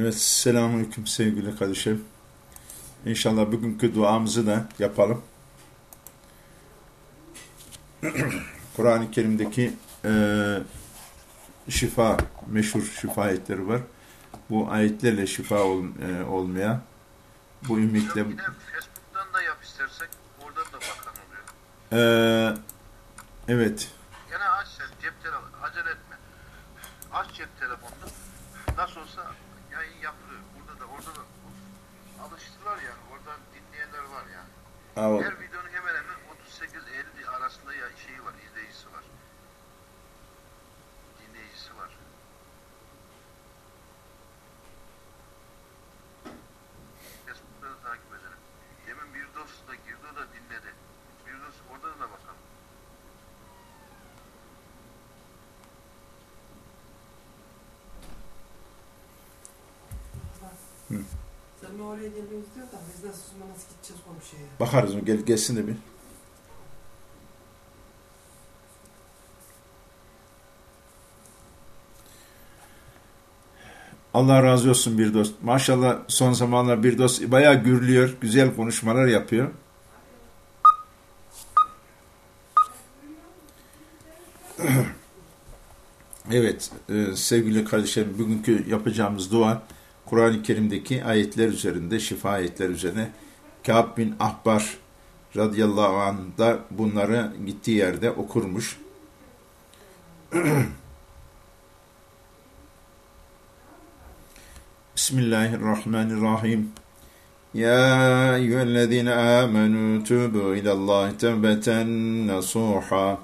Evet, selamünaleyküm sevgili kardeşim. İnşallah bugünkü duamızı da yapalım. Kur'an-ı Kerim'deki e, şifa, meşhur şifa ayetleri var. Bu ayetlerle şifa ol, e, olmaya, bu ümitle... Facebook'tan da yap istersek, oradan da bakan oluyor. E, evet, Gene aç sen, cep telefonu, acele etme. Aç cep telefonunu. Nasıl olsa yayın yapılıyor. Burada da, orada da alıştılar yani. Oradan dinleyenler var yani. al- Her videonun hemen hemen 38-50 arasında ya şeyi var, izleyicisi var. Dinleyicisi var. Facebook'ta da takip edelim. Demin bir dost da girdi, o da dinledi. Bir dost, orada da bakalım. Sen oraya geliyoruz diyor da biz nasıl Suzuma nasıl gideceğiz komşuya? bakarız mı? Gel, gelsin de bir. Allah razı olsun bir dost. Maşallah son zamanlar bir dost bayağı gürlüyor, güzel konuşmalar yapıyor. Evet e, sevgili kardeşlerim bugünkü yapacağımız dua Kur'an-ı Kerim'deki ayetler üzerinde, şifa ayetler üzerine Kâb bin Ahbar radıyallahu anh da bunları gittiği yerde okurmuş. Bismillahirrahmanirrahim. Ya eyyühellezine amenu tubu ilallahi tevbeten nasuha.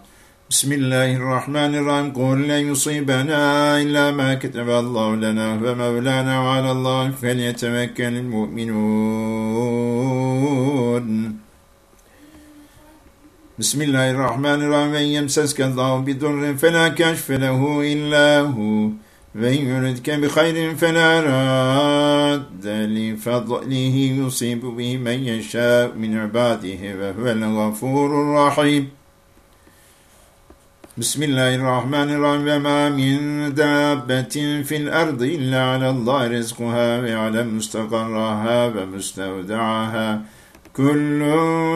بسم الله الرحمن الرحيم قل لا يصيبنا إلا ما كتب الله لنا فمولانا وعلى الله فليتمكن المؤمنون بسم الله الرحمن الرحيم من يمسسك الله بضر فلا كشف له إلا هو وإن يردك بخير فلا راد لفضله يصيب به من يشاء من عباده وهو الغفور الرحيم بسم الله الرحمن الرحيم. وما من دابة في الأرض إلا على الله رزقها ويعلم مستقرها ومستودعها. كل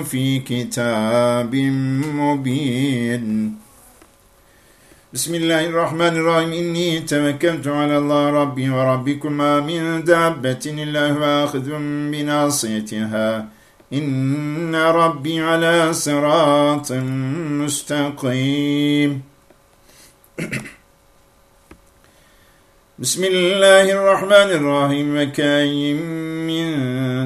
في كتاب مبين. بسم الله الرحمن الرحيم. إني توكلت على الله ربي وربكما من دابة إلا هو آخذ بناصيتها İnne Rabbi ala sıratın müstakim. Bismillahirrahmanirrahim ve kâyim min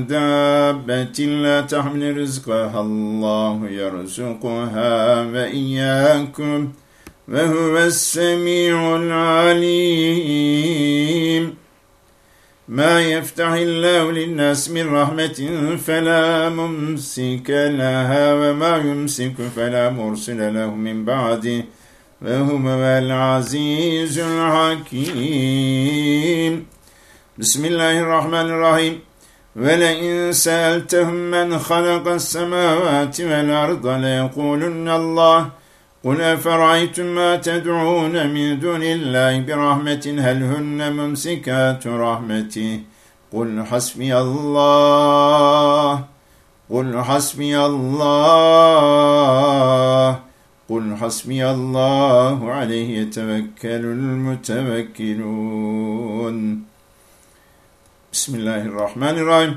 dabbetin la tahmil rizqaha Allahu yerzuquha ve iyyakum ve huves semi'ul alim. ما يفتح الله للناس من رحمة فلا ممسك لها وما يمسك فلا مرسل له من بعده وهو العزيز الحكيم. بسم الله الرحمن الرحيم. ولئن سألتهم من خلق السماوات والأرض ليقولن الله قل أفرأيتم ما تدعون من دون الله برحمة هل هن ممسكات رحمته قل حسبي الله قل حسبي الله قل حسبي الله عليه يتوكل المتوكلون. بسم الله الرحمن الرحيم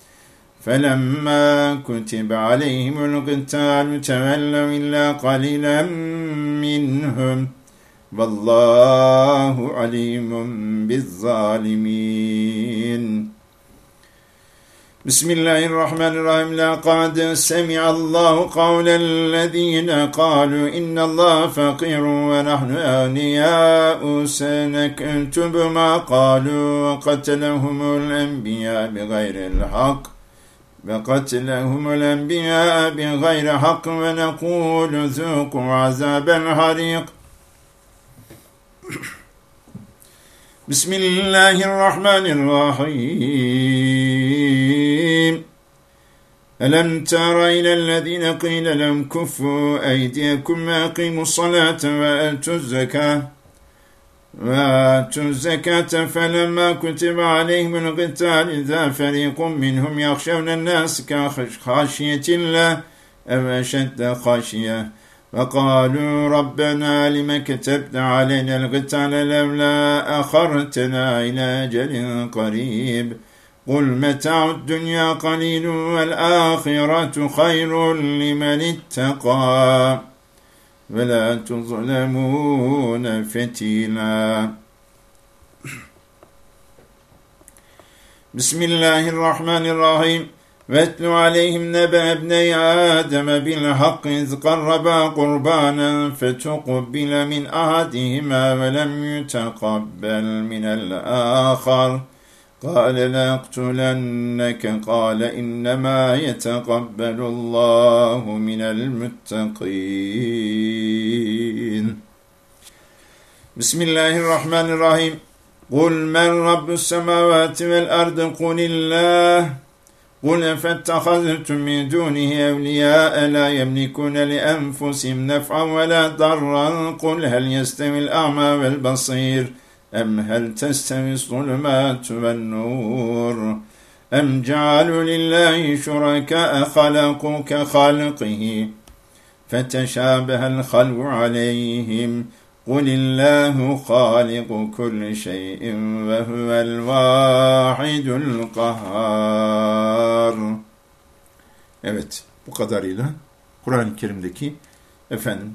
فلما كتب عليهم القتال تولوا إلا قليلا منهم والله عليم بالظالمين. بسم الله الرحمن الرحيم. لقد سمع الله قول الذين قالوا إن الله فقير ونحن أغنياء. سنكتب ما قالوا وقتلهم الأنبياء بغير الحق. وقتلهم الأنبياء بغير حق ونقول ذوقوا عذاب الحريق. بسم الله الرحمن الرحيم. ألم تر إلى الذين قيل لهم كفوا أيديكم وأقيموا الصلاة وآتوا الزكاة؟ وآتوا الزكاة فلما كتب عليهم القتال إذا فريق منهم يخشون الناس كخشية الله أو أشد خشية؟ وقالوا ربنا لم كتبت علينا القتال لولا أخرتنا إلى أجل قريب. قل متاع الدنيا قليل والآخرة خير لمن اتقى. ولا تظلمون فتيلا. بسم الله الرحمن الرحيم. واتل عليهم نبأ ابني آدم بالحق إذ قربا قربانا فتقبل من أحدهما ولم يتقبل من الآخر. قال لأقتلنك قال إنما يتقبل الله من المتقين. بسم الله الرحمن الرحيم. قل من رب السماوات والأرض؟ قل الله. قل فاتخذتم من دونه أولياء لا يملكون لأنفسهم نفعا ولا ضرا. قل هل يستوي الأعمى والبصير؟ أم هل تستوي الظلمات والنور أم جعلوا لله شركاء خلقوا كخلقه فتشابه الخلق عليهم قل الله خالق كل شيء وهو الواحد القهار Evet bu kadarıyla Kur'an-ı Kerim'deki efendim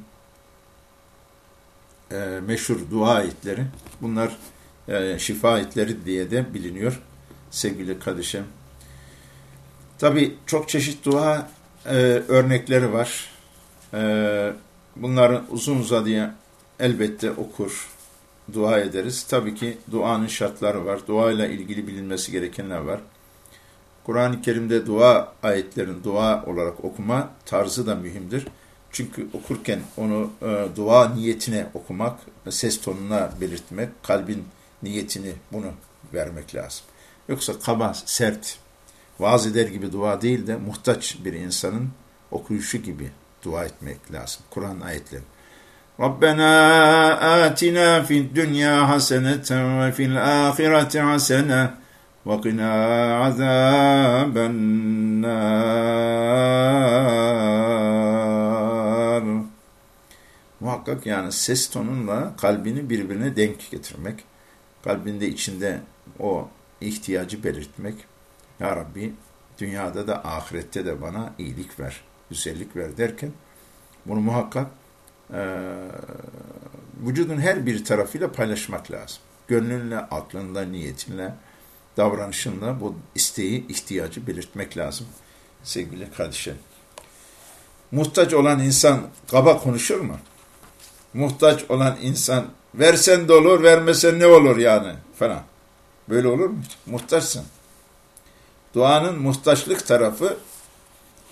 e, meşhur dua ayetleri. Bunlar e, şifa ayetleri diye de biliniyor sevgili kardeşim. Tabi çok çeşit dua e, örnekleri var. E, bunların uzun uzadıya elbette okur, dua ederiz. Tabii ki duanın şartları var. Dua ile ilgili bilinmesi gerekenler var. Kur'an-ı Kerim'de dua ayetlerin dua olarak okuma tarzı da mühimdir. Çünkü okurken onu e, dua niyetine okumak, ses tonuna belirtmek, kalbin niyetini bunu vermek lazım. Yoksa kaba, sert, vaaz eder gibi dua değil de muhtaç bir insanın okuyuşu gibi dua etmek lazım. Kur'an ayetleri. Rabbena atina fid dünya haseneten ve fil ahireti hasene ve qina azaben Muhakkak yani ses tonunla kalbini birbirine denk getirmek, kalbinde içinde o ihtiyacı belirtmek. Ya Rabbi dünyada da ahirette de bana iyilik ver, güzellik ver derken bunu muhakkak e, vücudun her bir tarafıyla paylaşmak lazım. Gönlünle, aklınla, niyetinle, davranışınla bu isteği, ihtiyacı belirtmek lazım sevgili kardeşlerim. Muhtaç olan insan kaba konuşur mu? Muhtaç olan insan versen de olur, vermesen ne olur yani falan. Böyle olur mu? Muhtaçsın. Duanın muhtaçlık tarafı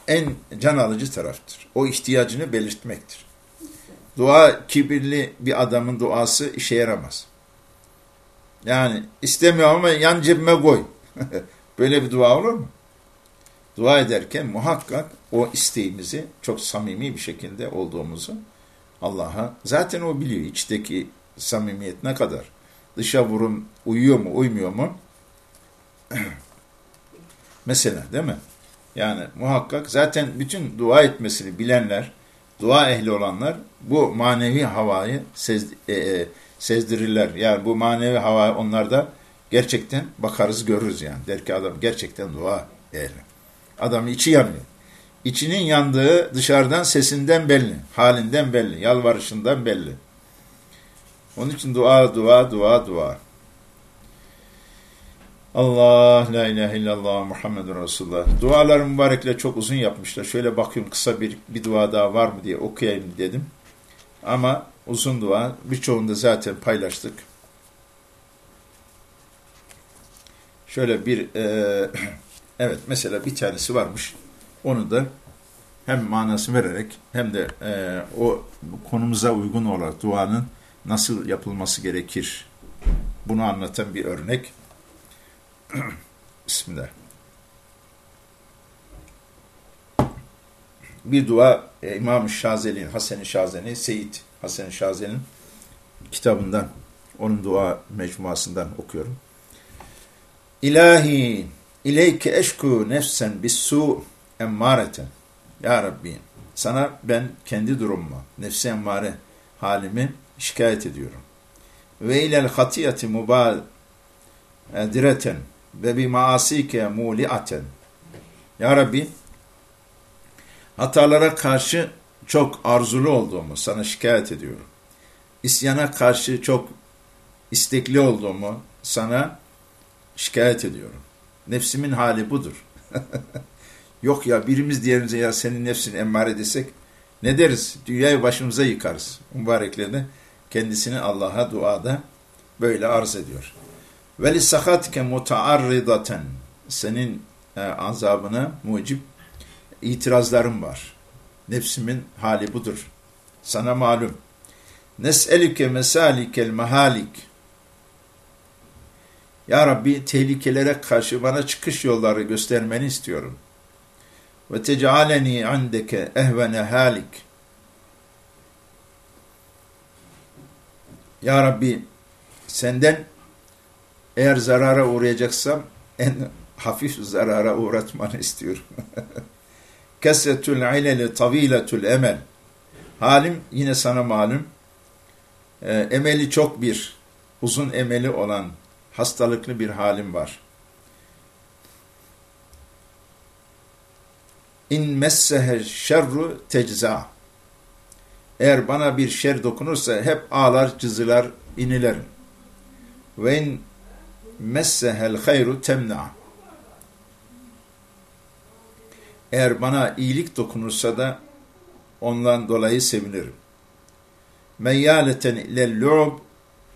en can alıcı taraftır. O ihtiyacını belirtmektir. Dua kibirli bir adamın duası işe yaramaz. Yani istemiyorum ama yan cebime koy. Böyle bir dua olur mu? Dua ederken muhakkak o isteğimizi çok samimi bir şekilde olduğumuzu Allah'a zaten o biliyor içteki samimiyet ne kadar. Dışa vurum uyuyor mu uymuyor mu? Mesela değil mi? Yani muhakkak zaten bütün dua etmesini bilenler, dua ehli olanlar bu manevi havayı sez, e, e, sezdirirler. Yani bu manevi hava onlarda gerçekten bakarız görürüz yani. Der ki adam gerçekten dua ehli. Adamın içi yanıyor. İçinin yandığı dışarıdan sesinden belli, halinden belli, yalvarışından belli. Onun için dua, dua, dua, dua. Allah, la ilahe illallah, Muhammedun Resulullah. Duaları mübarekle çok uzun yapmışlar. Şöyle bakıyorum kısa bir, bir dua daha var mı diye okuyayım dedim. Ama uzun dua, birçoğunu da zaten paylaştık. Şöyle bir e, Evet mesela bir tanesi varmış. Onu da hem manası vererek hem de e, o konumuza uygun olarak duanın nasıl yapılması gerekir bunu anlatan bir örnek. Bismillah. Bir dua e, İmam-ı Şazeli'nin, Hasan-ı Şazeli, Seyit Hasan-ı Şazeli'nin kitabından, onun dua mecmuasından okuyorum. İlahi, ileyke eşku nefsen bis su emmareten. Ya Rabbi, sana ben kendi durumumu, nefsi emmare halimi şikayet ediyorum. Ve ilel hatiyeti mubadireten ve bi maasike muliaten. Ya Rabbi, hatalara karşı çok arzulu olduğumu sana şikayet ediyorum. İsyana karşı çok istekli olduğumu sana şikayet ediyorum. Nefsimin hali budur. Yok ya birimiz diğerimize ya senin nefsini emmare desek ne deriz? Dünyayı başımıza yıkarız. Mübareklerine kendisini Allah'a duada böyle arz ediyor. Ve lisahatke mutaarridaten senin e, azabına mucib itirazlarım var. Nefsimin hali budur. Sana malum. Nes'elüke mesalikel mahalik. Ya Rabbi tehlikelere karşı bana çıkış yolları göstermeni istiyorum. Ve tecaleni andeke ehvene halik. Ya Rabbi senden eğer zarara uğrayacaksam en hafif zarara uğratmanı istiyorum. Kesretül ileli taviletül emel. Halim yine sana malum. E, emeli çok bir, uzun emeli olan hastalıklı bir halim var. İn messehe şerru tecza. Eğer bana bir şer dokunursa hep ağlar, cızılar, inilerim. Ve in messehel hayru temna. Eğer bana iyilik dokunursa da ondan dolayı sevinirim. Meyyaleten ilel lu'b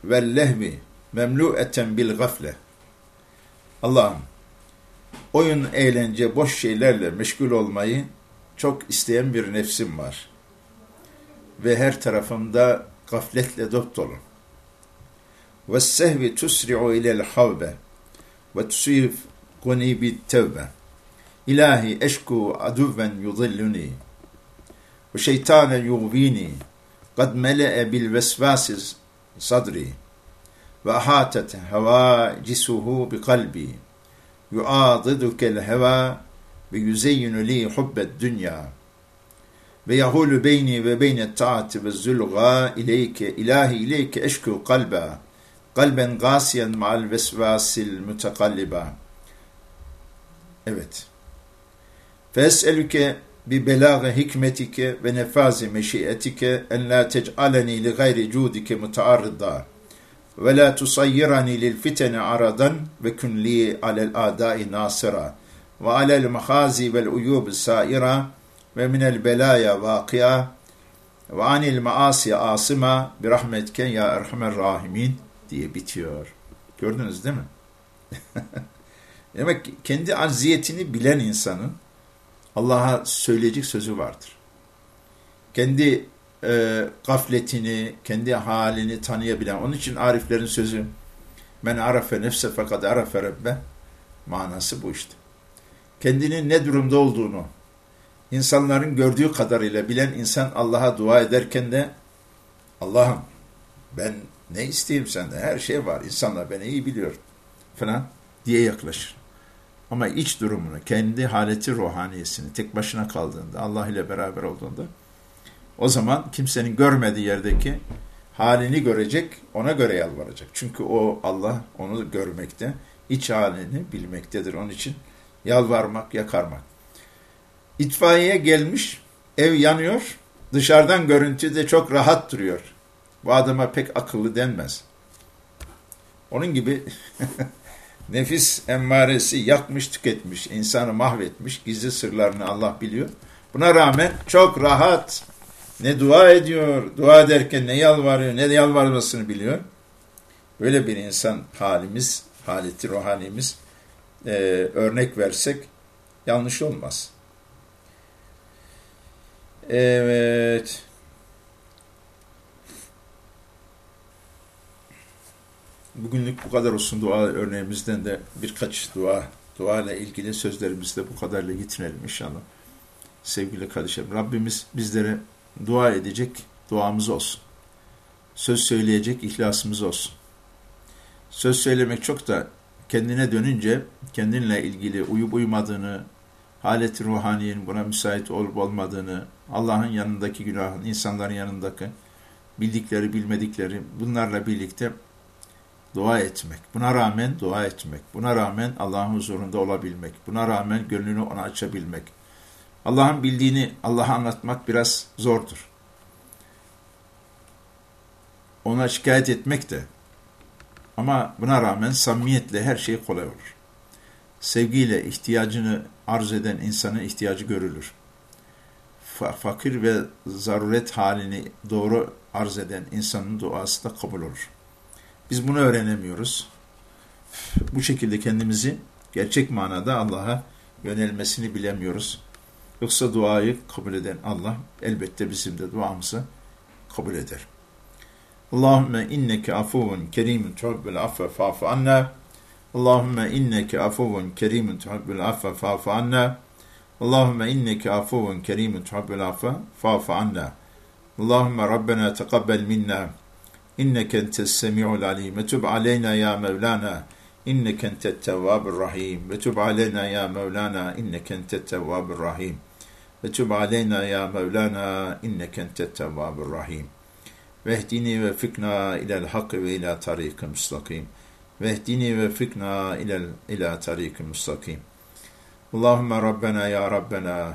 vel lehmi memlu'eten bil gafle. Allah'ım oyun, eğlence, boş şeylerle meşgul olmayı çok isteyen bir nefsim var. Ve her tarafımda gafletle dop dolu. Ve sehvi tusri'u ilel havbe ve tusif guni bit tevbe. İlahi eşku aduven yudilluni ve şeytanen yugvini kad mele'e bil vesvasiz sadri ve ahatet havacisuhu bi kalbi yuadidukel heva ve yüzeyyinu li hubbed dünya ve yahulu beyni ve beyne taati ve zulga ileyke ilahi ileyke eşku kalba. Kalben gasiyen ma'al vesvasil mütekalliba evet. Fes'elüke bi belâge hikmetike ve nefazi meşiyetike en la tec'aleni li gayri cudike mutaarrıda ve la tusayyirani lil fitene aradan ve kun li alel adai nasira ve alel mahazi vel uyub saira ve minel belaya vakia ve anil maasi asima bir rahmetken ya erhamer rahimin diye bitiyor. Gördünüz değil mi? Demek kendi acziyetini bilen insanın Allah'a söyleyecek sözü vardır. Kendi e, gafletini, kendi halini tanıyabilen. Onun için ariflerin sözü men arafe nefse fakat arafe rabbe manası bu işte. Kendinin ne durumda olduğunu insanların gördüğü kadarıyla bilen insan Allah'a dua ederken de Allah'ım ben ne isteyeyim senden her şey var insanlar beni iyi biliyor falan diye yaklaşır. Ama iç durumunu, kendi haleti ruhaniyesini tek başına kaldığında, Allah ile beraber olduğunda o zaman kimsenin görmediği yerdeki halini görecek, ona göre yalvaracak. Çünkü o Allah onu görmekte, iç halini bilmektedir. Onun için yalvarmak, yakarmak. İtfaiye gelmiş, ev yanıyor, dışarıdan görüntü de çok rahat duruyor. Bu adama pek akıllı denmez. Onun gibi nefis emmaresi yakmış, tüketmiş, insanı mahvetmiş, gizli sırlarını Allah biliyor. Buna rağmen çok rahat, ne dua ediyor, dua ederken ne yalvarıyor, ne yalvarmasını biliyor. Böyle bir insan halimiz, haleti ruhanimiz e, örnek versek yanlış olmaz. Evet. Bugünlük bu kadar olsun dua örneğimizden de birkaç dua, dua ile ilgili sözlerimizi de bu kadarla yitirelim inşallah. Sevgili kardeşlerim, Rabbimiz bizlere dua edecek duamız olsun. Söz söyleyecek ihlasımız olsun. Söz söylemek çok da kendine dönünce kendinle ilgili uyup uymadığını, halet ruhaniyenin buna müsait olup olmadığını, Allah'ın yanındaki günahın, insanların yanındaki bildikleri, bilmedikleri bunlarla birlikte dua etmek. Buna rağmen dua etmek. Buna rağmen Allah'ın huzurunda olabilmek. Buna rağmen gönlünü ona açabilmek. Allah'ın bildiğini Allah'a anlatmak biraz zordur. Ona şikayet etmek de. Ama buna rağmen samimiyetle her şey kolay olur. Sevgiyle ihtiyacını arz eden insanın ihtiyacı görülür. Fakir ve zaruret halini doğru arz eden insanın duası da kabul olur. Biz bunu öğrenemiyoruz. Bu şekilde kendimizi gerçek manada Allah'a yönelmesini bilemiyoruz. Yoksa duayı kabul eden Allah elbette bizim de duamızı kabul eder. Allahümme inneke afuvun kerimun tuhibbul affe fa'fu anna. Allahümme inneke afuvun kerimun tuhibbul affe fa'fu anna. Allahümme inneke afuvun kerimun tuhibbul affe fa'fu anna. Allahümme Rabbena teqabbel minna. İnneke entes semi'ul alim. Ve tub aleyna ya Mevlana. İnneke entet tevvabur rahim. Ve tub aleyna ya Mevlana. İnneke entet tevvabur rahim. Ve tub aleyna ya Mevlana. İnneke entet tevvabur rahim. Vehdini ve fikna ilel hakkı ve ila tariqı müstakim. Vehdini ve fikna ilel ila tariqı müstakim. Allahümme Rabbena ya Rabbena.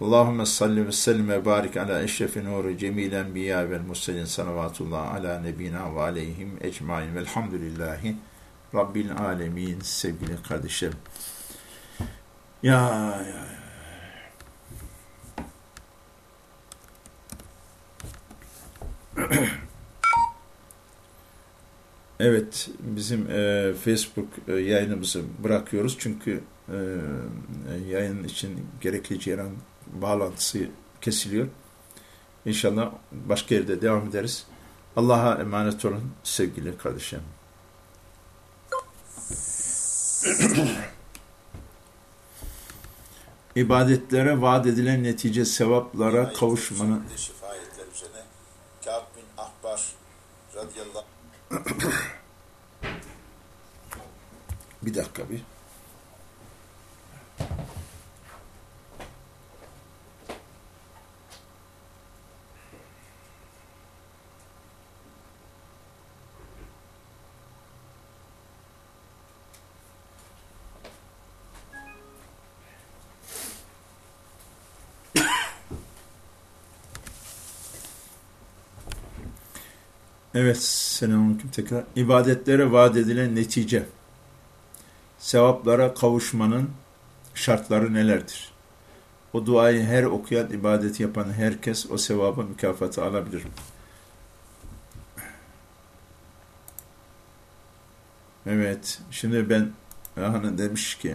Allahümme salli ve sellim ve barik ala eşrefi nuru cemil enbiya vel musselin salavatullah ala nebina ve aleyhim ecmain velhamdülillahi Rabbil alemin sevgili kardeşlerim. Ya ya Evet, bizim e, Facebook e, yayınımızı bırakıyoruz çünkü e, yayın için gerekli ceyran bağlantısı kesiliyor. İnşallah başka yerde devam ederiz. Allah'a emanet olun sevgili kardeşim. İbadetlere vaat edilen netice sevaplara kavuşmanın Kâb bin Ahbar radıyallahu bir dakika bir. Evet, selamünaleyküm tekrar. İbadetlere vaat edilen netice, sevaplara kavuşmanın şartları nelerdir? O duayı her okuyan, ibadeti yapan herkes o sevabı mükafatı alabilir. Evet, şimdi ben hani demiş ki,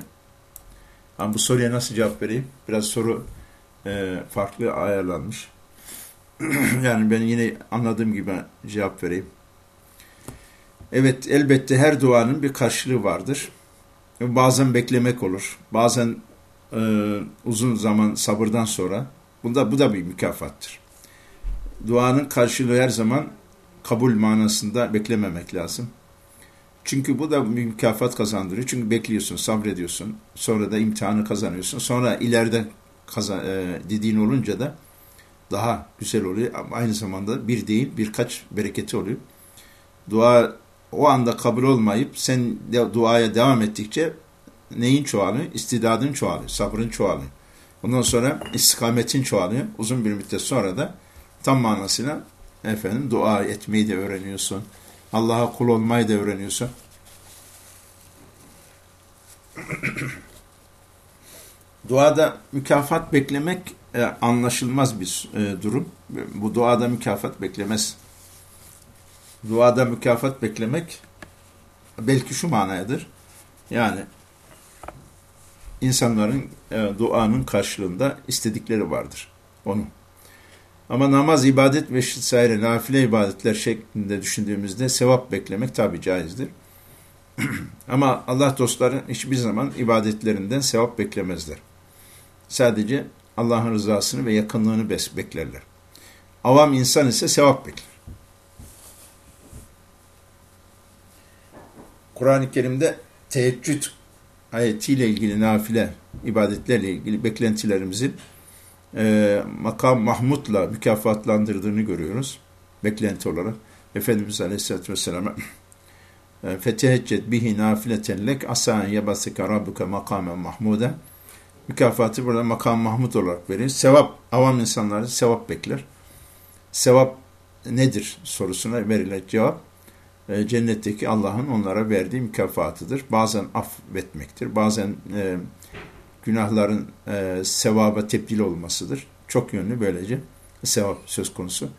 bu soruya nasıl cevap vereyim? Biraz soru e, farklı ayarlanmış. yani ben yine anladığım gibi cevap vereyim. Evet elbette her duanın bir karşılığı vardır. Bazen beklemek olur. Bazen e, uzun zaman sabırdan sonra. Bunda, bu da bir mükafattır. Duanın karşılığı her zaman kabul manasında beklememek lazım. Çünkü bu da bir mükafat kazandırıyor. Çünkü bekliyorsun, sabrediyorsun. Sonra da imtihanı kazanıyorsun. Sonra ileride kazan, e, dediğin olunca da daha güzel oluyor. Ama aynı zamanda bir değil birkaç bereketi oluyor. Dua o anda kabul olmayıp sen de duaya devam ettikçe neyin çoğalıyor? İstidadın çoğalıyor, sabrın çoğalıyor. Ondan sonra istikametin çoğalıyor. Uzun bir müddet sonra da tam manasıyla efendim dua etmeyi de öğreniyorsun. Allah'a kul olmayı da öğreniyorsun. Duada mükafat beklemek e, anlaşılmaz bir e, durum. Bu duada mükafat beklemez. Duada mükafat beklemek belki şu manayadır. Yani insanların e, duanın karşılığında istedikleri vardır. Onu. Ama namaz, ibadet ve vesaire nafile ibadetler şeklinde düşündüğümüzde sevap beklemek tabi caizdir. Ama Allah dostları hiçbir zaman ibadetlerinden sevap beklemezler. Sadece Allah'ın rızasını ve yakınlığını beklerler. Avam insan ise sevap bekler. Kur'an-ı Kerim'de teheccüd ayetiyle ilgili nafile ibadetlerle ilgili beklentilerimizin e, makam Mahmud'la mükafatlandırdığını görüyoruz. Beklenti olarak. Efendimiz Aleyhisselatü Vesselam'a feteheccet bihi nafileten lek asan yebasika rabbuka makamen mahmuda mükafatı burada makam Mahmud olarak verir. Sevap, avam insanları sevap bekler. Sevap nedir sorusuna verilen cevap e, cennetteki Allah'ın onlara verdiği mükafatıdır. Bazen affetmektir, bazen e, günahların e, sevaba tebdil olmasıdır. Çok yönlü böylece sevap söz konusu.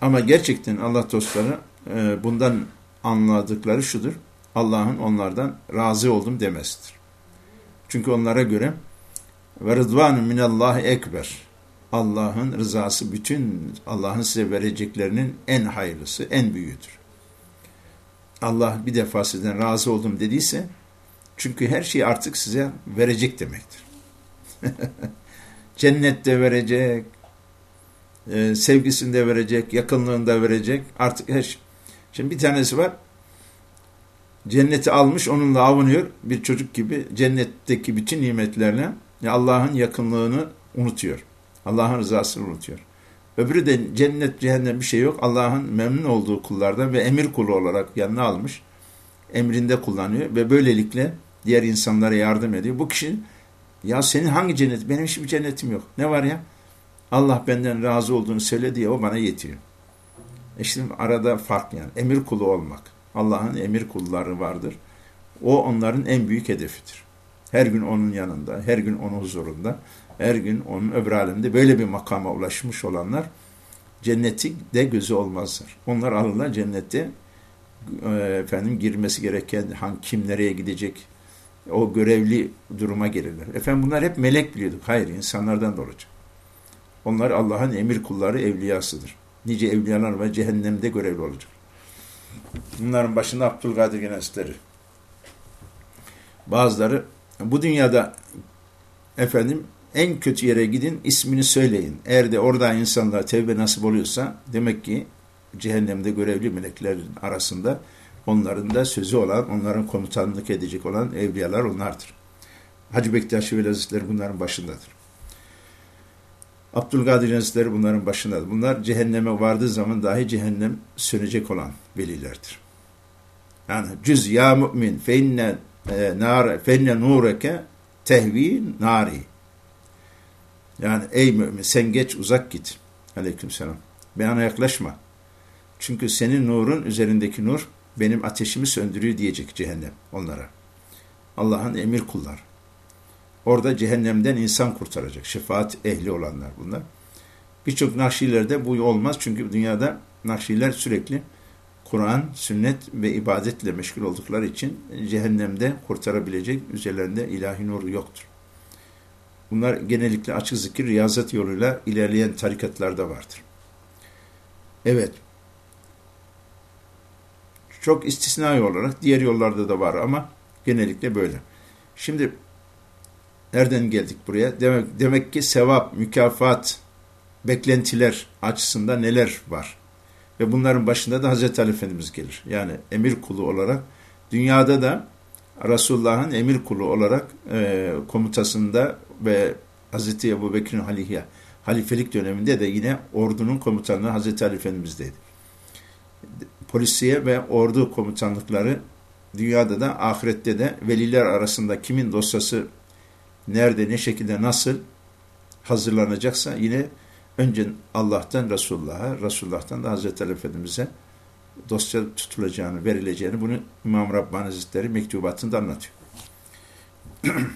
Ama gerçekten Allah dostları e, bundan anladıkları şudur. Allah'ın onlardan razı oldum demesidir. Çünkü onlara göre ve rıdvanu minallahi ekber. Allah'ın rızası bütün Allah'ın size vereceklerinin en hayırlısı, en büyüğüdür. Allah bir defa sizden razı oldum dediyse çünkü her şeyi artık size verecek demektir. Cennette verecek, e, sevgisinde verecek, yakınlığında verecek. Artık her şey. Şimdi bir tanesi var. Cenneti almış onunla avunuyor. Bir çocuk gibi cennetteki bütün nimetlerle Allah'ın yakınlığını unutuyor. Allah'ın rızasını unutuyor. Öbürü de cennet cehennem bir şey yok. Allah'ın memnun olduğu kullardan ve emir kulu olarak yanına almış. Emrinde kullanıyor ve böylelikle diğer insanlara yardım ediyor. Bu kişi ya senin hangi cennet? Benim hiçbir cennetim yok. Ne var ya? Allah benden razı olduğunu söyle diye o bana yetiyor. E şimdi arada fark yani. Emir kulu olmak. Allah'ın emir kulları vardır. O onların en büyük hedefidir. Her gün onun yanında, her gün onun huzurunda, her gün onun öbür alemde böyle bir makama ulaşmış olanlar cenneti de gözü olmazlar. Onlar alırlar cennette e, efendim girmesi gereken hangi kim nereye gidecek o görevli duruma gelirler. Efendim bunlar hep melek biliyorduk. Hayır insanlardan da olacak. Onlar Allah'ın emir kulları evliyasıdır. Nice evliyalar ve cehennemde görevli olacak. Bunların başında Abdülkadir Genesleri. Bazıları bu dünyada efendim en kötü yere gidin ismini söyleyin. Eğer de orada insanlara tevbe nasip oluyorsa demek ki cehennemde görevli meleklerin arasında onların da sözü olan, onların komutanlık edecek olan evliyalar onlardır. Hacı Bektaş Veli Hazretleri bunların başındadır. Abdülkadir Hazretleri bunların başındadır. Bunlar cehenneme vardığı zaman dahi cehennem sönecek olan velilerdir. Yani cüz ya mümin fe inne e, nar fe inne nureke tehvi nari. Yani ey mümin sen geç uzak git. Aleykümselam. Bana yaklaşma. Çünkü senin nurun üzerindeki nur benim ateşimi söndürüyor diyecek cehennem onlara. Allah'ın emir kullar. Orada cehennemden insan kurtaracak. Şefaat ehli olanlar bunlar. Birçok nakşilerde bu olmaz. Çünkü dünyada nakşiler sürekli Kur'an, sünnet ve ibadetle meşgul oldukları için cehennemde kurtarabilecek üzerlerinde ilahi nur yoktur. Bunlar genellikle açık zikir, riyazet yoluyla ilerleyen tarikatlarda vardır. Evet. Çok istisnai olarak diğer yollarda da var ama genellikle böyle. Şimdi nereden geldik buraya? Demek, demek ki sevap, mükafat, beklentiler açısından neler var? Ve bunların başında da Hazreti Ali Efendimiz gelir. Yani emir kulu olarak dünyada da Resulullah'ın emir kulu olarak e, komutasında ve Hazreti Ebu Bekir'in halife, halifelik döneminde de yine ordunun komutanlığı Hazreti Ali Efendimiz'deydi. Polisiye ve ordu komutanlıkları dünyada da ahirette de veliler arasında kimin dosyası nerede, ne şekilde, nasıl hazırlanacaksa yine önce Allah'tan Resulullah'a, Resulullah'tan da Hazreti Ali Efendimiz'e dosya tutulacağını, verileceğini bunu İmam Rabbani Hazretleri mektubatında anlatıyor.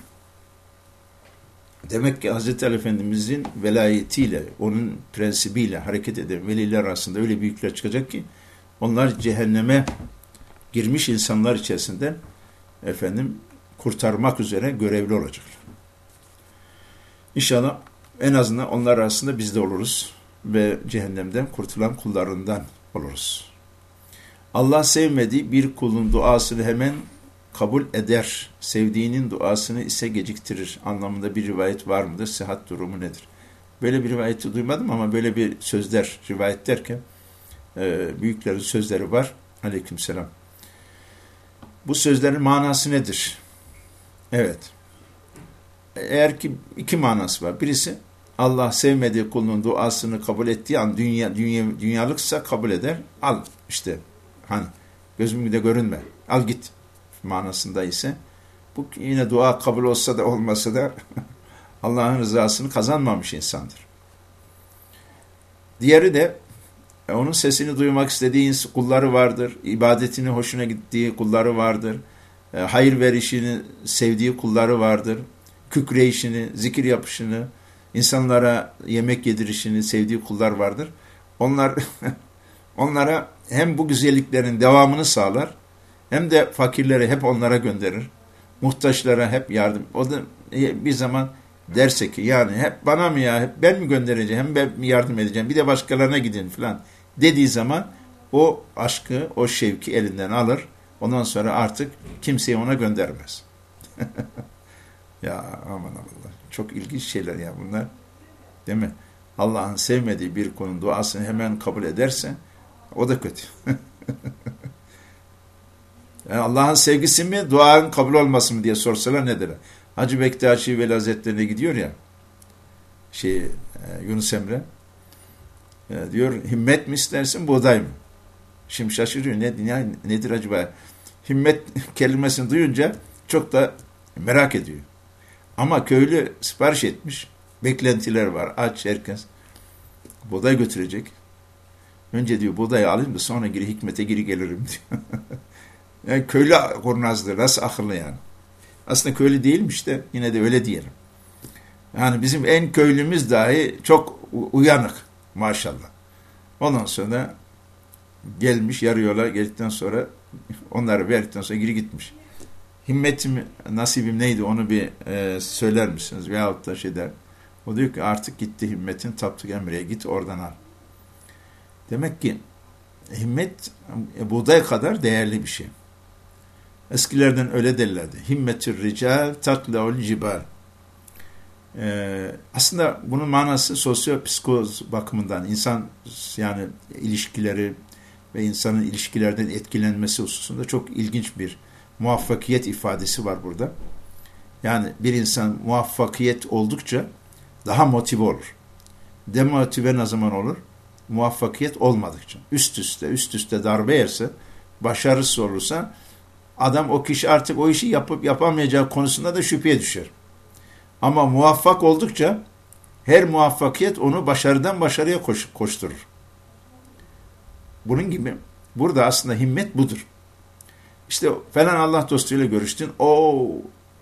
Demek ki Hazreti Ali Efendimiz'in velayetiyle, onun prensibiyle hareket eden veliler arasında öyle büyükler çıkacak ki onlar cehenneme girmiş insanlar içerisinde efendim kurtarmak üzere görevli olacaklar. İnşallah en azından onlar arasında biz de oluruz ve cehennemden kurtulan kullarından oluruz. Allah sevmediği bir kulun duasını hemen kabul eder. Sevdiğinin duasını ise geciktirir anlamında bir rivayet var mıdır? Sıhhat durumu nedir? Böyle bir rivayeti duymadım ama böyle bir sözler, rivayet derken e, büyüklerin sözleri var. Aleykümselam. Bu sözlerin manası nedir? Evet. Eğer ki iki manası var. Birisi Allah sevmediği kulunun duasını kabul ettiği an dünya, dünya dünyalıksa kabul eder. Al işte hani gözümde görünme. Al git manasında ise bu yine dua kabul olsa da olmasa da Allah'ın rızasını kazanmamış insandır. Diğeri de e, onun sesini duymak istediği kulları vardır. ibadetini hoşuna gittiği kulları vardır. E, hayır verişini sevdiği kulları vardır. Kükreyişini, zikir yapışını, insanlara yemek yedirişini sevdiği kullar vardır. Onlar onlara hem bu güzelliklerin devamını sağlar hem de fakirleri hep onlara gönderir. Muhtaçlara hep yardım. O da bir zaman derse ki yani hep bana mı ya hep ben mi göndereceğim hem ben mi yardım edeceğim bir de başkalarına gidin falan dediği zaman o aşkı o şevki elinden alır ondan sonra artık kimseyi ona göndermez. ya aman Allah çok ilginç şeyler ya bunlar değil mi? Allah'ın sevmediği bir konu duasını hemen kabul ederse o da kötü. yani Allah'ın sevgisi mi, duanın kabul olması mı diye sorsalar ne derim? Hacı Bektaşi Veli Hazretleri'ne gidiyor ya, şey, e, Yunus Emre, e, diyor himmet mi istersin, buğday mı? Şimdi şaşırıyor, ne, ne, nedir acaba? Himmet kelimesini duyunca çok da merak ediyor. Ama köylü sipariş etmiş, beklentiler var, aç herkes. Buğday götürecek. Önce diyor buğdayı alayım da sonra geri hikmete geri gelirim diyor. yani köylü kurnazdır, nasıl akıllı yani. Aslında köylü değilmiş de yine de öyle diyelim. Yani bizim en köylümüz dahi çok uyanık maşallah. Ondan sonra gelmiş yarı yola geldikten sonra onları verdikten sonra geri gitmiş. Himmetim, nasibim neydi onu bir e, söyler misiniz? Veyahut da şey der. O diyor ki artık gitti himmetin taptık emreye git oradan al. Demek ki himmet e, buğday kadar değerli bir şey. Eskilerden öyle derlerdi. Himmetür rical taklaul cibal. Ee, aslında bunun manası sosyo-psikoz bakımından insan yani ilişkileri ve insanın ilişkilerden etkilenmesi hususunda çok ilginç bir muvaffakiyet ifadesi var burada. Yani bir insan muvaffakiyet oldukça daha motive olur. Demotive ne zaman olur? Muvaffakiyet olmadıkça. Üst üste, üst üste darbe yerse, başarısız olursa adam o kişi artık o işi yapıp yapamayacağı konusunda da şüpheye düşer. Ama muvaffak oldukça her muvaffakiyet onu başarıdan başarıya koş, koşturur. Bunun gibi burada aslında himmet budur. İşte falan Allah dostuyla görüştün. O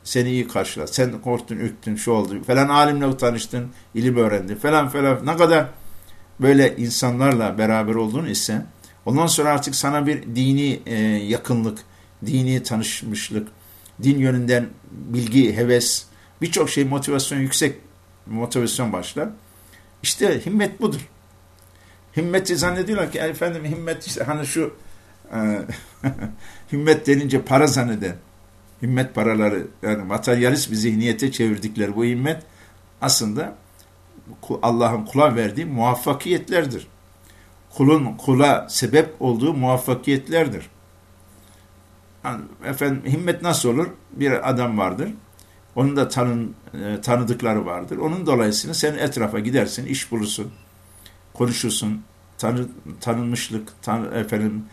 seni iyi karşılar. Sen korktun, ürktün, şu oldu. Falan alimle tanıştın, ilim öğrendin. Falan falan. Ne kadar böyle insanlarla beraber olduğunu ise ondan sonra artık sana bir dini e, yakınlık, dini tanışmışlık, din yönünden bilgi, heves, birçok şey motivasyon yüksek motivasyon başlar. İşte himmet budur. Himmeti zannediyorlar ki efendim himmet işte hani şu himmet denince para zanneden himmet paraları yani materyalist bir zihniyete çevirdikleri bu himmet aslında Allah'ın kula verdiği muvaffakiyetlerdir. Kulun kula sebep olduğu muvaffakiyetlerdir. Yani efendim himmet nasıl olur? Bir adam vardır. Onun da tanın, e, tanıdıkları vardır. Onun dolayısıyla sen etrafa gidersin, iş bulursun, konuşursun, tanı, tanınmışlık tan, efendim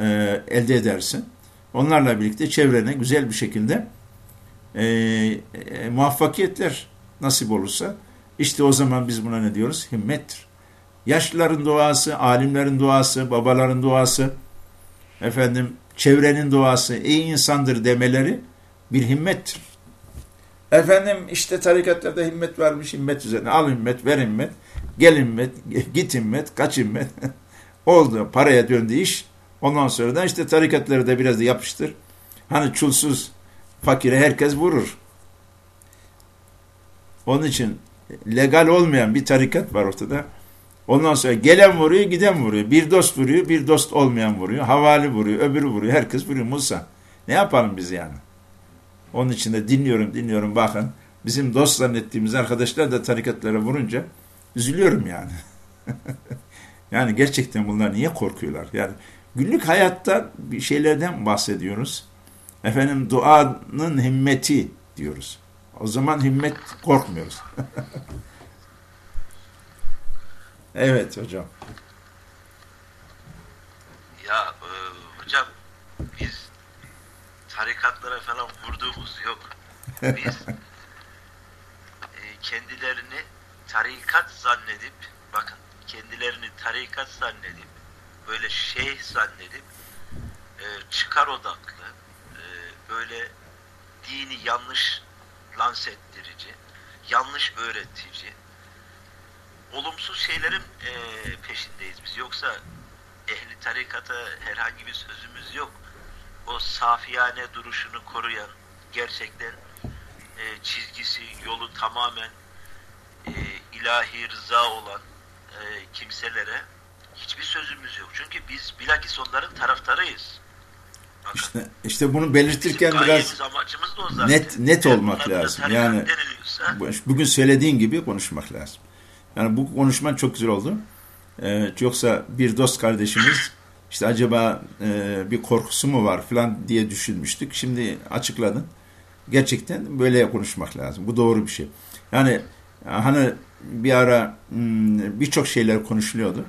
e, elde edersin. Onlarla birlikte çevrene güzel bir şekilde e, e, muvaffakiyetler nasip olursa işte o zaman biz buna ne diyoruz? Himmettir. Yaşlıların duası, alimlerin duası, babaların duası, efendim çevrenin duası, iyi insandır demeleri bir himmettir. Efendim işte tarikatlarda himmet varmış, himmet üzerine. Al himmet, ver himmet, gel himmet, git himmet, kaç himmet. Oldu, paraya döndü iş. Ondan sonra da işte tarikatları da biraz da yapıştır. Hani çulsuz fakire herkes vurur. Onun için legal olmayan bir tarikat var ortada. Ondan sonra gelen vuruyor, giden vuruyor. Bir dost vuruyor, bir dost olmayan vuruyor. Havali vuruyor, öbürü vuruyor. Herkes vuruyor Musa. Ne yapalım biz yani? Onun için de dinliyorum, dinliyorum. Bakın bizim dost zannettiğimiz arkadaşlar da tarikatlara vurunca üzülüyorum yani. yani gerçekten bunlar niye korkuyorlar? Yani günlük hayatta bir şeylerden bahsediyoruz. Efendim duanın himmeti diyoruz. O zaman himmet korkmuyoruz. evet hocam. Ya e, hocam biz tarikatlara falan vurduğumuz yok. Biz e, kendilerini tarikat zannedip bakın kendilerini tarikat zannedip böyle şeyh zannedip e, çıkar odaklı e, böyle dini yanlış lanse yanlış öğretici, olumsuz şeylerin e, peşindeyiz biz. Yoksa ehli tarikata herhangi bir sözümüz yok. O safiyane duruşunu koruyan, gerçekten e, çizgisi, yolu tamamen e, ilahi rıza olan e, kimselere hiçbir sözümüz yok. Çünkü biz bilakis onların taraftarıyız. Bakın, İşte, işte bunu belirtirken bizim biraz amacımız da o zaten. net net olmak lazım. Yani bugün söylediğin gibi konuşmak lazım. Yani bu konuşman çok güzel oldu. Ee, yoksa bir dost kardeşimiz işte acaba e, bir korkusu mu var falan diye düşünmüştük. Şimdi açıkladın. Gerçekten böyle konuşmak lazım. Bu doğru bir şey. Yani hani bir ara hmm, birçok şeyler konuşuluyordu.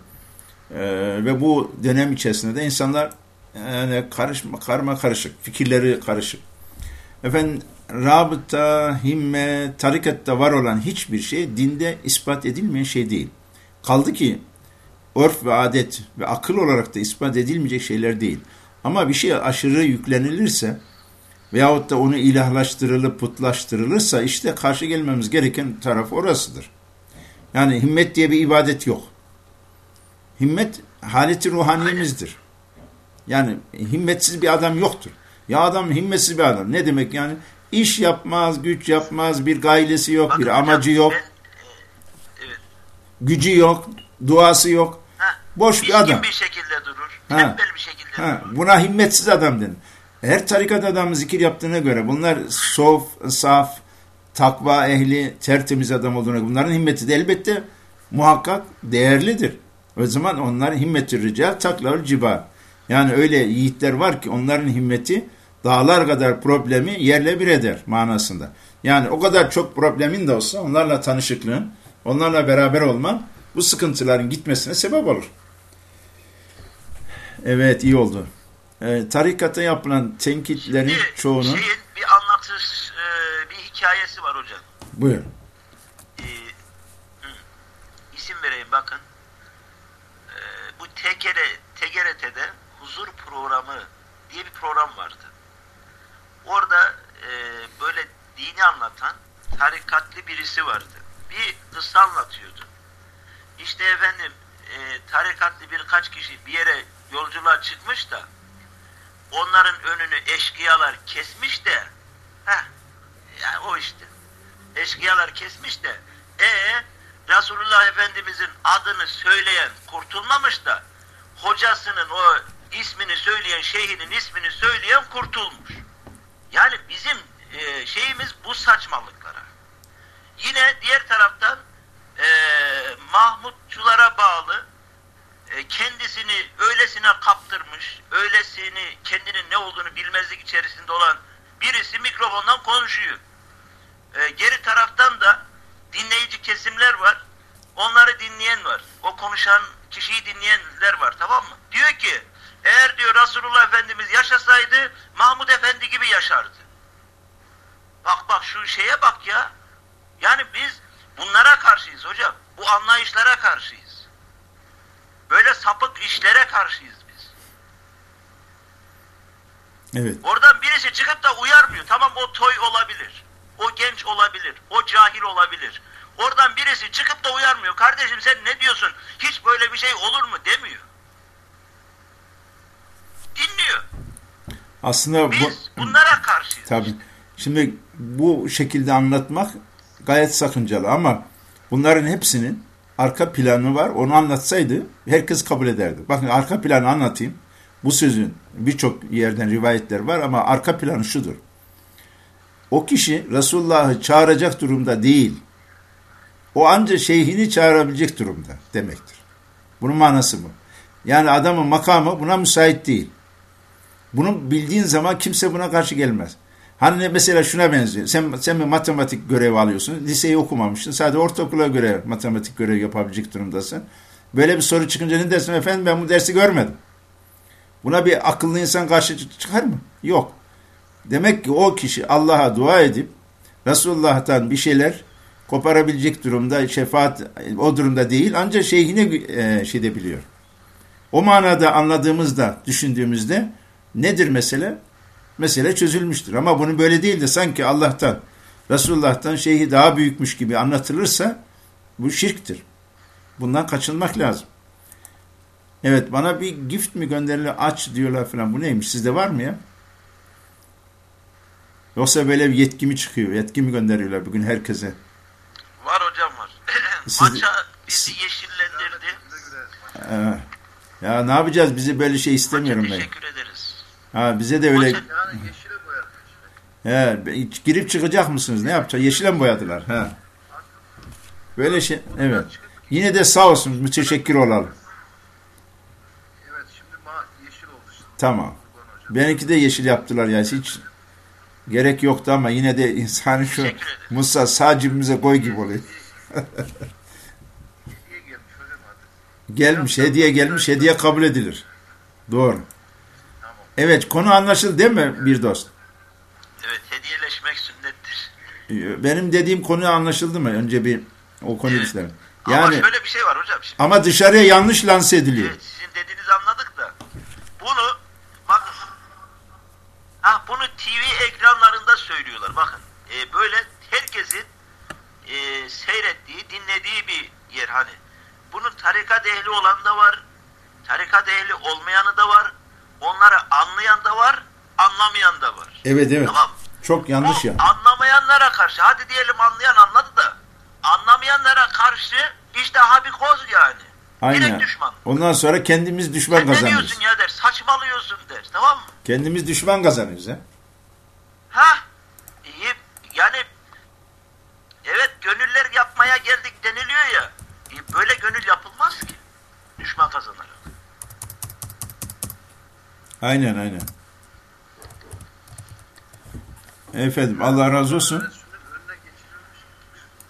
Ee, ve bu dönem içerisinde de insanlar yani karışma, karma karışık, fikirleri karışık. Efendim rabıta, himme, tarikatta var olan hiçbir şey dinde ispat edilmeyen şey değil. Kaldı ki örf ve adet ve akıl olarak da ispat edilmeyecek şeyler değil. Ama bir şey aşırı yüklenilirse veyahut da onu ilahlaştırılıp putlaştırılırsa işte karşı gelmemiz gereken taraf orasıdır. Yani himmet diye bir ibadet yok. Himmet haleti ruhaniyemizdir. Yani himmetsiz bir adam yoktur. Ya adam himmetsiz bir adam. Ne demek yani? İş yapmaz, güç yapmaz, bir gailesi yok, bakın bir amacı yok, e, evet. gücü yok, duası yok. Ha, Boş bir adam. bir şekilde durur. Ha. Bir şekilde Ha, durur. buna himmetsiz adam denir. Her tarikat adamı zikir yaptığına göre bunlar sof, saf, takva ehli, tertemiz adam olduğuna göre bunların himmeti de elbette muhakkak değerlidir. O zaman onların himmeti rical taklar cibar. Yani öyle yiğitler var ki onların himmeti dağlar kadar problemi yerle bir eder manasında. Yani o kadar çok problemin de olsa onlarla tanışıklığın, onlarla beraber olman bu sıkıntıların gitmesine sebep olur. Evet iyi oldu. Ee, tarikata yapılan tenkitlerin Şimdi çoğunun... Şeyin bir anlatış, e, bir hikayesi var hocam. Buyur. E, isim vereyim bakın. TGR, TGRT'de huzur programı diye bir program vardı. Orada e, böyle dini anlatan tarikatlı birisi vardı. Bir kıssa anlatıyordu. İşte efendim e, tarikatlı birkaç kişi bir yere yolculuğa çıkmış da onların önünü eşkıyalar kesmiş de heh, yani o işte eşkıyalar kesmiş de e Resulullah Efendimizin adını söyleyen kurtulmamış da hocasının o ismini söyleyen şeyhinin ismini söyleyen kurtulmuş. Yani bizim e, şeyimiz bu saçmalıklara. Yine diğer taraftan e, Mahmutçulara bağlı e, kendisini öylesine kaptırmış, öylesini kendinin ne olduğunu bilmezlik içerisinde olan birisi mikrofondan konuşuyor. E, geri taraftan da dinleyici kesimler var. Onları dinleyen var. O konuşan kişiyi dinleyenler var tamam mı? Diyor ki eğer diyor Resulullah Efendimiz yaşasaydı Mahmud Efendi gibi yaşardı. Bak bak şu şeye bak ya. Yani biz bunlara karşıyız hocam. Bu anlayışlara karşıyız. Böyle sapık işlere karşıyız biz. Evet. Oradan birisi çıkıp da uyarmıyor. Tamam o toy olabilir. O genç olabilir. O cahil olabilir. Oradan birisi çıkıp da uyarmıyor. Kardeşim sen ne diyorsun? Hiç böyle bir şey olur mu demiyor. Dinliyor. Aslında bu, Biz bunlara karşıyız. tabii. Şimdi bu şekilde anlatmak gayet sakıncalı ama bunların hepsinin arka planı var. Onu anlatsaydı herkes kabul ederdi. Bakın arka planı anlatayım. Bu sözün birçok yerden rivayetler var ama arka planı şudur. O kişi Resulullah'ı çağıracak durumda değil. O anca şeyhini çağırabilecek durumda demektir. Bunun manası bu. Yani adamın makamı buna müsait değil. Bunu bildiğin zaman kimse buna karşı gelmez. Hani mesela şuna benziyor. Sen, sen bir matematik görevi alıyorsun. Liseyi okumamışsın. Sadece ortaokula göre matematik görevi yapabilecek durumdasın. Böyle bir soru çıkınca ne dersin efendim ben bu dersi görmedim. Buna bir akıllı insan karşı çıkar mı? Yok. Demek ki o kişi Allah'a dua edip Resulullah'tan bir şeyler koparabilecek durumda, şefaat o durumda değil ancak şeyhine e, şey de biliyor. O manada anladığımızda, düşündüğümüzde nedir mesele? Mesele çözülmüştür. Ama bunu böyle değil de sanki Allah'tan, Resulullah'tan şeyhi daha büyükmüş gibi anlatılırsa bu şirktir. Bundan kaçınmak lazım. Evet bana bir gift mi gönderili aç diyorlar falan. Bu neymiş? Sizde var mı ya? Yoksa böyle bir yetki mi çıkıyor? Yetki mi gönderiyorlar bugün herkese? Var hocam var. Siz- Maça bizi yeşillendirdi. Ee, ya ne yapacağız? Bizi böyle şey istemiyorum Maça ben. teşekkür ederiz. Ha, bize de öyle Maça- Yani yeşile boyadık işte. he, girip çıkacak mısınız? Ne yapacak? Yeşile mi boyadılar? He. Böyle şey evet. Yine de sağ olsun. Müteşekkir olalım. Evet şimdi ma yeşil oldu işte. Tamam. Benimki de yeşil yaptılar ya. Hiç gerek yoktu ama yine de insanı şu. Musa sağ cebimize koy gibi oluyor. Gelmiş hediye gelmiş, hediye kabul edilir. Doğru. Evet, konu anlaşıldı değil mi bir dost? Evet hediyeleşmek sünnettir. Benim dediğim konu anlaşıldı mı? Önce bir o konuyu Evet. isterim. Ama Yani şöyle bir şey var hocam. Şimdi, ama dışarıya yanlış lanse ediliyor. evet, sizin dediğinizi anladık da bunu bakın ha, bunu TV ekranlarında söylüyorlar. Bakın e, böyle herkesin e, seyrettiği, dinlediği bir yer hani. Bunun tarikat ehli olan da var, tarikat ehli olmayanı da var, onları anlayan da var, anlamayan da var. Evet evet. Tamam. Çok yanlış Bu ya. anlamayanlara karşı, hadi diyelim anlayan anladı da, anlamayanlara karşı işte habikoz yani. Aynen. Direkt düşman. Ondan sonra kendimiz düşman Sen ne kazanırız. diyorsun ya der, saçmalıyorsun der, tamam mı? Kendimiz düşman kazanırız ha. Ha? İyi, yani evet gönüller yapmaya geldik deniliyor ya, e, böyle gönül yapılmaz ki. Düşman kazanarak. Aynen aynen. Efendim Allah razı olsun.